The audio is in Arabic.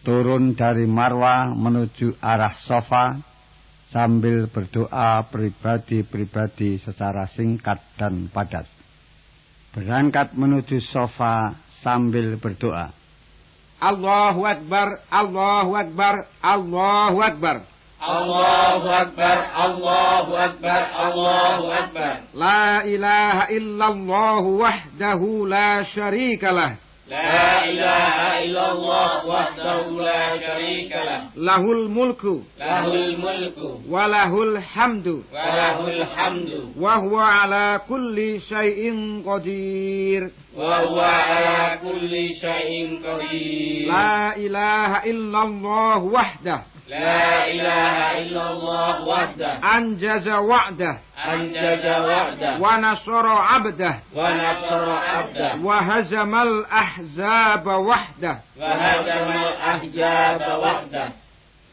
turun dari Marwa menuju arah Sofa sambil berdoa pribadi-pribadi secara singkat dan padat. Berangkat menuju Sofa sambil berdoa. Allahu Akbar, Allahu Akbar, Allahu Akbar. Allahu Akbar, Allahu Akbar, Allahu Akbar. La ilaha illallah wahdahu la syarikalah. La ilaha illallah وحده لا شريك له. له الملك له الملك. وله الحمد. وله الحمد. وهو على كل شيء قدير. وهو على كل شيء قدير. لا إله إلا الله وحده. لا إله إلا الله وحده. أنجز وعده. أنجز وعده. ونصر عبده. ونصر عبده. وهزم الأحزاب وحده. وهزم الأحزاب وحده.